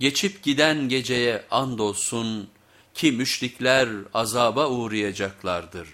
Geçip giden geceye andolsun ki müşrikler azaba uğrayacaklardır.